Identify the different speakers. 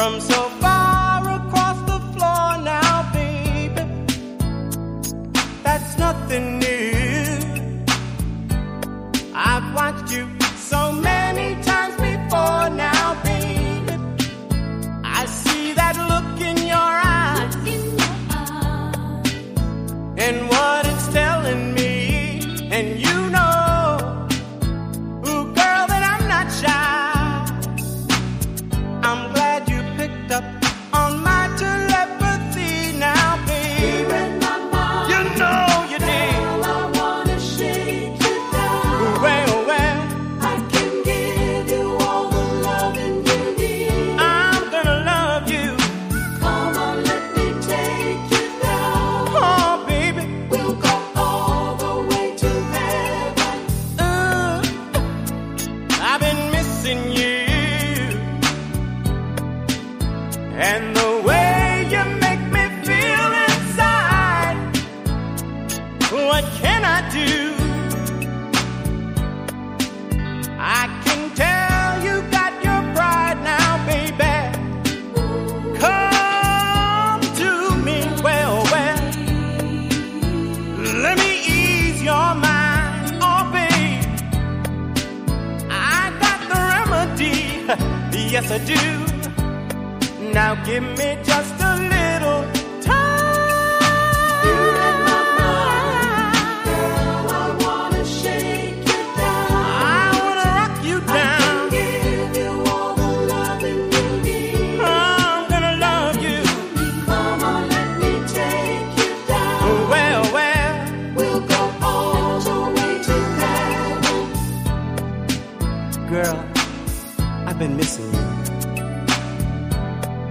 Speaker 1: from so far across the floor now, baby. That's nothing new. I've watched you so many times before now, baby. I see that look in your eyes, in
Speaker 2: your eyes.
Speaker 1: and what it's telling me, and you. what can I do? I can tell you got your pride now, baby. Come to me, well, well. Let me ease your mind, oh, babe. I got the remedy, yes, I do. Now give me just a little.